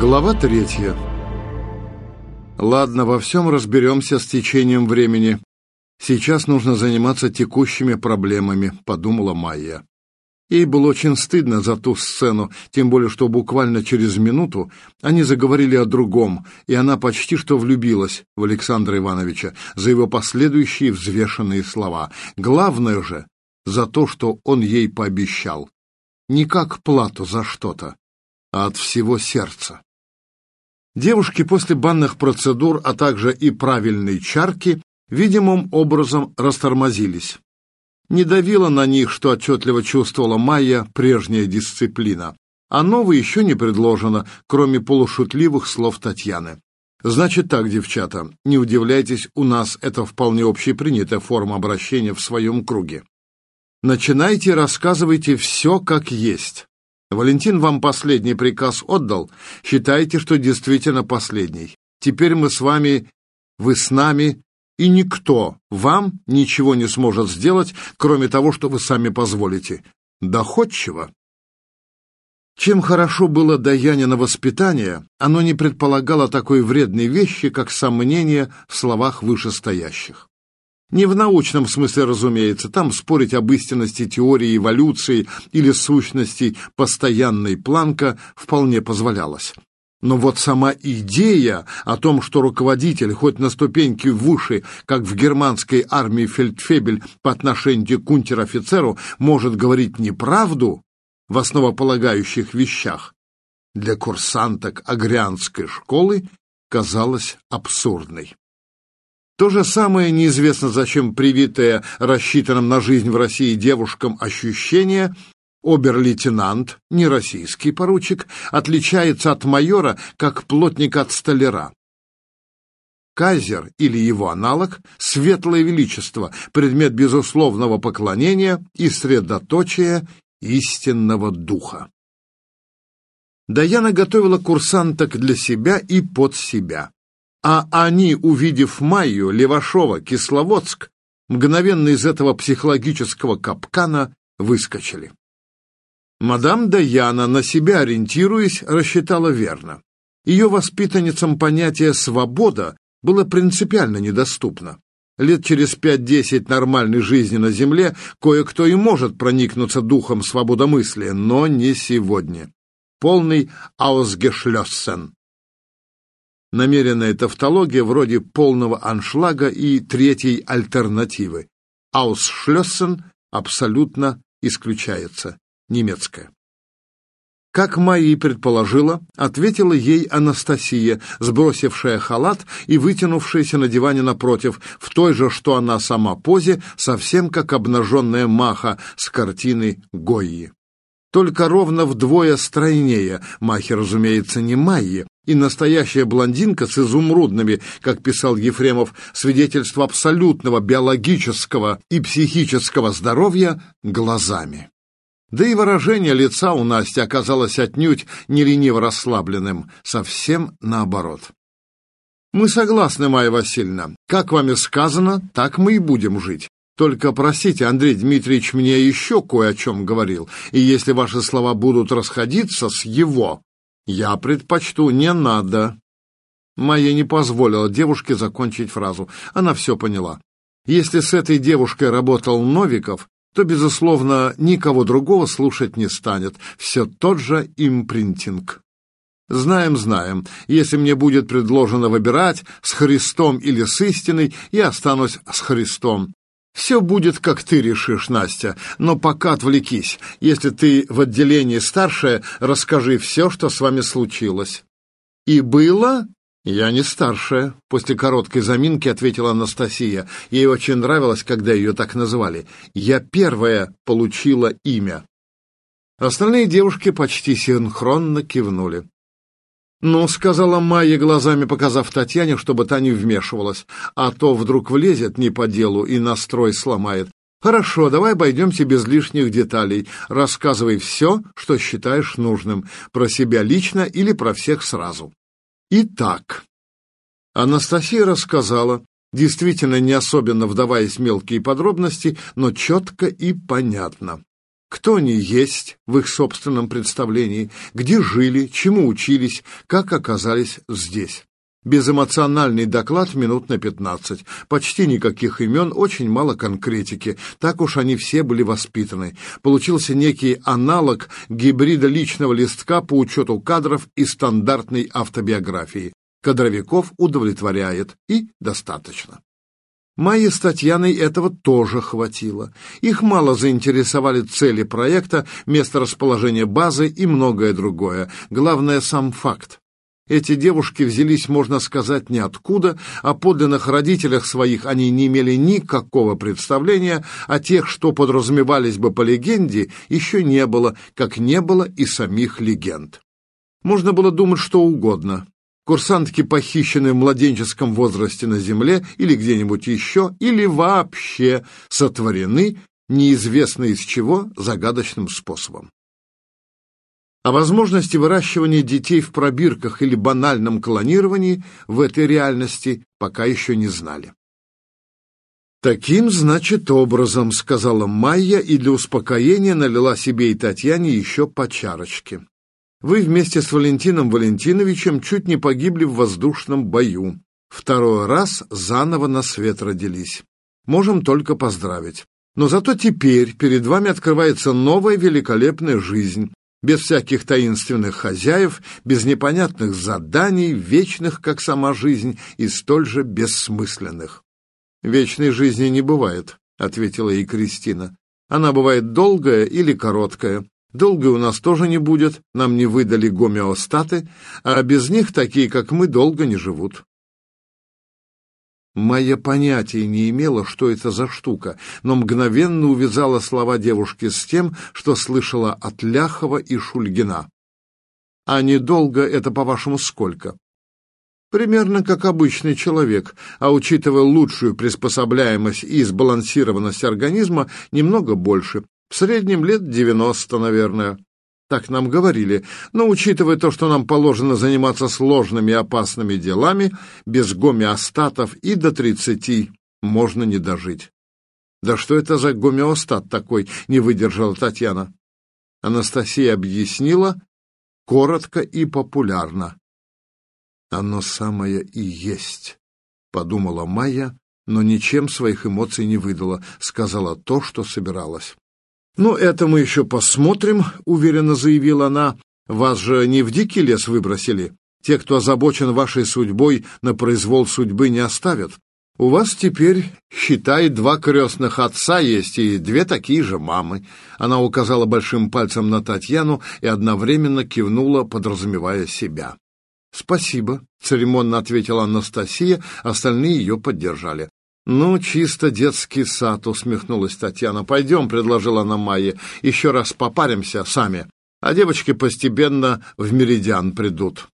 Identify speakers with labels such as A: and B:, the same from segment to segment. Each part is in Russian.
A: Глава третья. Ладно, во всем разберемся с течением времени. Сейчас нужно заниматься текущими проблемами, подумала Майя. Ей было очень стыдно за ту сцену, тем более что буквально через минуту они заговорили о другом, и она почти что влюбилась в Александра Ивановича за его последующие взвешенные слова. Главное же за то, что он ей пообещал. Не как плату за что-то, а от всего сердца. Девушки после банных процедур, а также и правильной чарки, видимым образом растормозились. Не давила на них, что отчетливо чувствовала Майя, прежняя дисциплина. А новой еще не предложено, кроме полушутливых слов Татьяны. Значит так, девчата, не удивляйтесь, у нас это вполне общепринятая форма обращения в своем круге. Начинайте, рассказывайте все как есть. Валентин вам последний приказ отдал. Считайте, что действительно последний. Теперь мы с вами, вы с нами, и никто вам ничего не сможет сделать, кроме того, что вы сами позволите. Доходчиво. Чем хорошо было Даянино воспитание, оно не предполагало такой вредной вещи, как сомнение в словах вышестоящих. Не в научном смысле, разумеется, там спорить об истинности теории эволюции или сущности постоянной Планка вполне позволялось. Но вот сама идея о том, что руководитель хоть на ступеньке выше, как в германской армии фельдфебель по отношению к унтер-офицеру, может говорить неправду в основополагающих вещах, для курсанток Агрянской школы казалась абсурдной. То же самое неизвестно зачем привитое рассчитанным на жизнь в России девушкам ощущение обер-лейтенант, не российский поручик, отличается от майора, как плотник от столяра. Казер или его аналог — светлое величество, предмет безусловного поклонения и средоточие истинного духа. Даяна готовила курсанток для себя и под себя. А они, увидев Майю, Левашова, Кисловодск, мгновенно из этого психологического капкана выскочили. Мадам Даяна, на себя ориентируясь, рассчитала верно. Ее воспитанницам понятие «свобода» было принципиально недоступно. Лет через пять-десять нормальной жизни на Земле кое-кто и может проникнуться духом свободомыслия, но не сегодня. Полный аусгешлёссен намеренная тавтология вроде полного аншлага и третьей альтернативы. Аусшлёссен абсолютно исключается. Немецкая. Как Майя и предположила, ответила ей Анастасия, сбросившая халат и вытянувшаяся на диване напротив, в той же, что она сама позе, совсем как обнаженная маха с картины Гойи. Только ровно вдвое стройнее, махи, разумеется, не Майи, и настоящая блондинка с изумрудными, как писал Ефремов, свидетельство абсолютного биологического и психического здоровья глазами. Да и выражение лица у Насти оказалось отнюдь не лениво расслабленным, совсем наоборот. «Мы согласны, Майя Васильевна. Как вами сказано, так мы и будем жить. Только, простите, Андрей Дмитриевич мне еще кое о чем говорил, и если ваши слова будут расходиться с его, я предпочту не надо. Майя не позволила девушке закончить фразу. Она все поняла. Если с этой девушкой работал Новиков, то, безусловно, никого другого слушать не станет. Все тот же импринтинг. Знаем, знаем. Если мне будет предложено выбирать с Христом или с истиной, я останусь с Христом. Все будет, как ты решишь, Настя, но пока отвлекись. Если ты в отделении старшая, расскажи все, что с вами случилось. И было? Я не старшая, после короткой заминки ответила Анастасия. Ей очень нравилось, когда ее так называли. Я первая получила имя. Остальные девушки почти синхронно кивнули. «Ну», — сказала Майя, глазами показав Татьяне, чтобы та не вмешивалась, а то вдруг влезет не по делу и настрой сломает. «Хорошо, давай обойдемся без лишних деталей. Рассказывай все, что считаешь нужным, про себя лично или про всех сразу». Итак, Анастасия рассказала, действительно не особенно вдаваясь в мелкие подробности, но четко и понятно. Кто они есть в их собственном представлении, где жили, чему учились, как оказались здесь. Безэмоциональный доклад минут на пятнадцать. Почти никаких имен, очень мало конкретики. Так уж они все были воспитаны. Получился некий аналог гибрида личного листка по учету кадров и стандартной автобиографии. Кадровиков удовлетворяет и достаточно. Майе с Татьяной этого тоже хватило. Их мало заинтересовали цели проекта, место расположения базы и многое другое. Главное — сам факт. Эти девушки взялись, можно сказать, ниоткуда, о подлинных родителях своих они не имели никакого представления, а тех, что подразумевались бы по легенде, еще не было, как не было и самих легенд. Можно было думать что угодно. Курсантки похищены в младенческом возрасте на земле или где-нибудь еще, или вообще сотворены неизвестно из чего загадочным способом. О возможности выращивания детей в пробирках или банальном клонировании в этой реальности пока еще не знали. «Таким, значит, образом», — сказала Майя и для успокоения налила себе и Татьяне еще по чарочке. «Вы вместе с Валентином Валентиновичем чуть не погибли в воздушном бою. Второй раз заново на свет родились. Можем только поздравить. Но зато теперь перед вами открывается новая великолепная жизнь, без всяких таинственных хозяев, без непонятных заданий, вечных, как сама жизнь, и столь же бессмысленных. «Вечной жизни не бывает», — ответила ей Кристина. «Она бывает долгая или короткая. Долгой у нас тоже не будет, нам не выдали гомеостаты, а без них такие, как мы, долго не живут. Майя понятия не имела, что это за штука, но мгновенно увязала слова девушки с тем, что слышала от Ляхова и Шульгина. «А недолго это, по-вашему, сколько?» Примерно как обычный человек, а учитывая лучшую приспособляемость и сбалансированность организма, немного больше. В среднем лет девяносто, наверное. Так нам говорили, но учитывая то, что нам положено заниматься сложными и опасными делами, без гомеостатов и до тридцати можно не дожить. Да что это за гомеостат такой, не выдержала Татьяна. Анастасия объяснила коротко и популярно. Оно самое и есть, подумала Майя, но ничем своих эмоций не выдала, сказала то, что собиралась. «Ну, это мы еще посмотрим», — уверенно заявила она. «Вас же не в дикий лес выбросили. Те, кто озабочен вашей судьбой, на произвол судьбы не оставят. У вас теперь, считай, два крестных отца есть и две такие же мамы». Она указала большим пальцем на Татьяну и одновременно кивнула, подразумевая себя. «Спасибо», — церемонно ответила Анастасия, остальные ее поддержали. «Ну, чисто детский сад», — усмехнулась Татьяна. «Пойдем», — предложила она Майе, — «еще раз попаримся сами, а девочки постепенно в меридиан придут».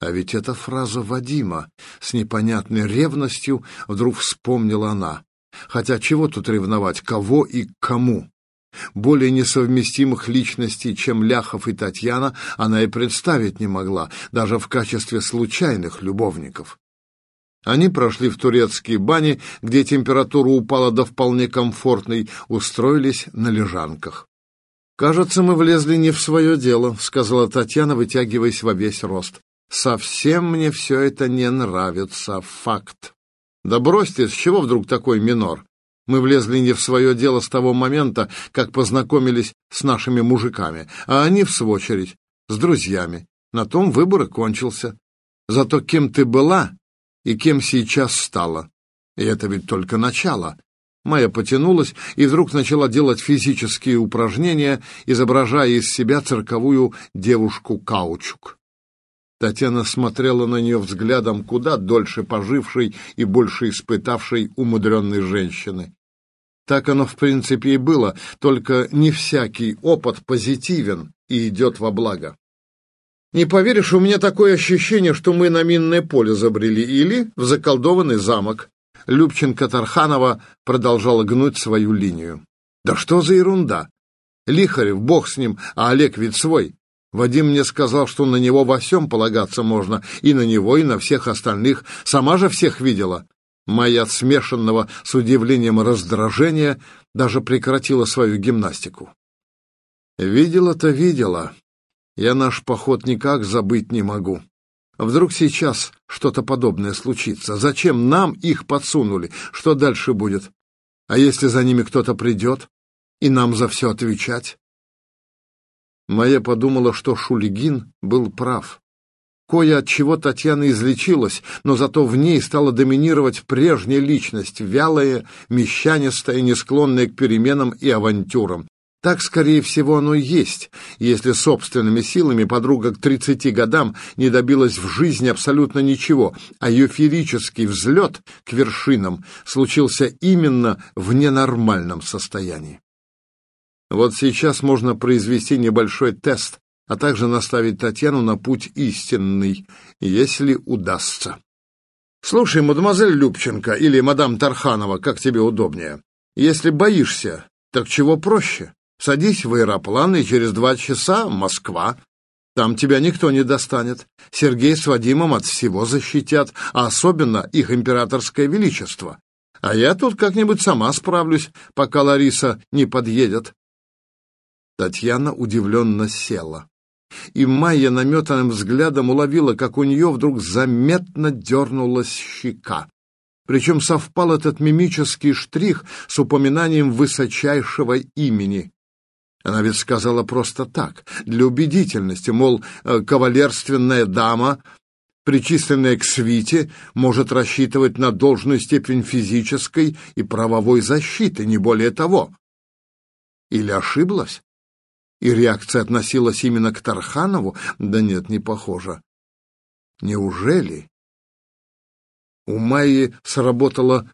A: А ведь это фраза Вадима. С непонятной ревностью вдруг вспомнила она. Хотя чего тут ревновать, кого и кому? Более несовместимых личностей, чем Ляхов и Татьяна, она и представить не могла, даже в качестве случайных любовников. Они прошли в турецкие бани, где температура упала до вполне комфортной, устроились на лежанках. «Кажется, мы влезли не в свое дело», — сказала Татьяна, вытягиваясь во весь рост. «Совсем мне все это не нравится, факт». «Да бросьте, с чего вдруг такой минор? Мы влезли не в свое дело с того момента, как познакомились с нашими мужиками, а они, в свою очередь, с друзьями. На том выбор и кончился. Зато кем ты была, и кем сейчас стала. И это ведь только начало. Майя потянулась и вдруг начала делать физические упражнения, изображая из себя цирковую девушку-каучук. Татьяна смотрела на нее взглядом куда дольше пожившей и больше испытавшей умудренной женщины. Так оно в принципе и было, только не всякий опыт позитивен и идет во благо. Не поверишь, у меня такое ощущение, что мы на минное поле забрели или в заколдованный замок. Любченко Тарханова продолжала гнуть свою линию. Да что за ерунда? Лихарев, бог с ним, а Олег ведь свой. Вадим мне сказал, что на него во всем полагаться можно, и на него, и на всех остальных. Сама же всех видела. Моя от смешанного с удивлением раздражения даже прекратила свою гимнастику. Видела-то видела. Я наш поход никак забыть не могу. Вдруг сейчас что-то подобное случится? Зачем нам их подсунули? Что дальше будет? А если за ними кто-то придет и нам за все отвечать? Моя подумала, что Шульгин был прав. Кое от чего Татьяна излечилась, но зато в ней стала доминировать прежняя личность, вялая, мещанистая, не склонная к переменам и авантюрам. Так, скорее всего, оно и есть, если собственными силами подруга к 30 годам не добилась в жизни абсолютно ничего, а ее феерический взлет к вершинам случился именно в ненормальном состоянии. Вот сейчас можно произвести небольшой тест, а также наставить Татьяну на путь истинный, если удастся. Слушай, мадемуазель Любченко или мадам Тарханова, как тебе удобнее. Если боишься, так чего проще? Садись в аэроплан, и через два часа Москва. Там тебя никто не достанет. Сергей с Вадимом от всего защитят, а особенно их императорское величество. А я тут как-нибудь сама справлюсь, пока Лариса не подъедет. Татьяна удивленно села. И Майя наметанным взглядом уловила, как у нее вдруг заметно дернулась щека. Причем совпал этот мимический штрих с упоминанием высочайшего имени. Она ведь сказала просто так, для убедительности, мол, э, кавалерственная дама, причисленная к свите, может рассчитывать на должную степень физической и правовой защиты, не более того. Или ошиблась? И реакция относилась именно к Тарханову? Да нет, не похоже. Неужели? У Майи сработала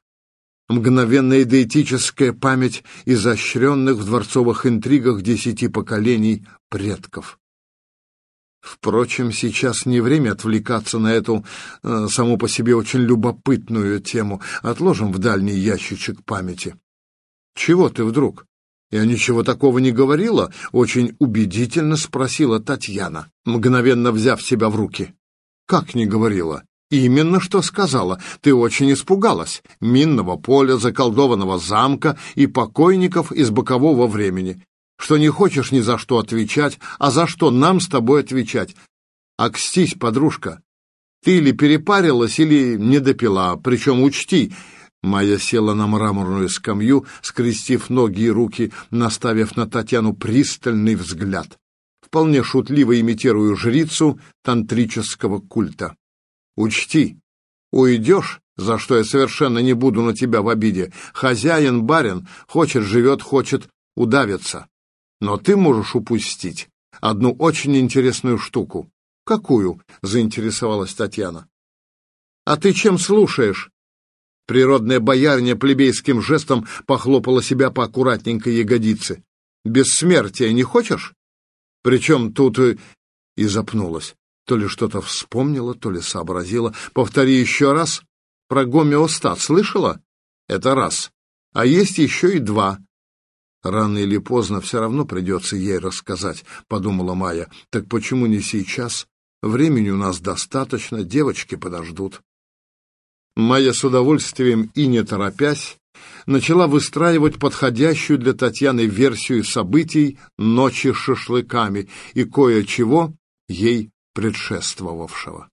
A: мгновенная идеетическая память изощренных в дворцовых интригах десяти поколений предков. Впрочем, сейчас не время отвлекаться на эту э, саму по себе очень любопытную тему. Отложим в дальний ящичек памяти. Чего ты вдруг? Я ничего такого не говорила, очень убедительно спросила Татьяна, мгновенно взяв себя в руки. Как не говорила? Именно что сказала. Ты очень испугалась. Минного поля, заколдованного замка и покойников из бокового времени. Что не хочешь ни за что отвечать, а за что нам с тобой отвечать? Акстись, подружка. Ты или перепарилась, или не допила. Причем учти, Майя села на мраморную скамью, скрестив ноги и руки, наставив на Татьяну пристальный взгляд, вполне шутливо имитируя жрицу тантрического культа. «Учти, уйдешь, за что я совершенно не буду на тебя в обиде. Хозяин, барин, хочет живет, хочет удавиться. Но ты можешь упустить одну очень интересную штуку. Какую? заинтересовалась Татьяна. А ты чем слушаешь? Природная боярня плебейским жестом похлопала себя по аккуратненькой ягодице. «Бессмертия не хочешь?» Причем тут и... и запнулась. То ли что-то вспомнила, то ли сообразила. «Повтори еще раз. Про гомеостат слышала?» «Это раз. А есть еще и два». «Рано или поздно все равно придется ей рассказать», — подумала Майя. «Так почему не сейчас? Времени у нас достаточно, девочки подождут». Майя с удовольствием и не торопясь начала выстраивать подходящую для Татьяны версию событий ночи с шашлыками и кое-чего ей предшествовавшего.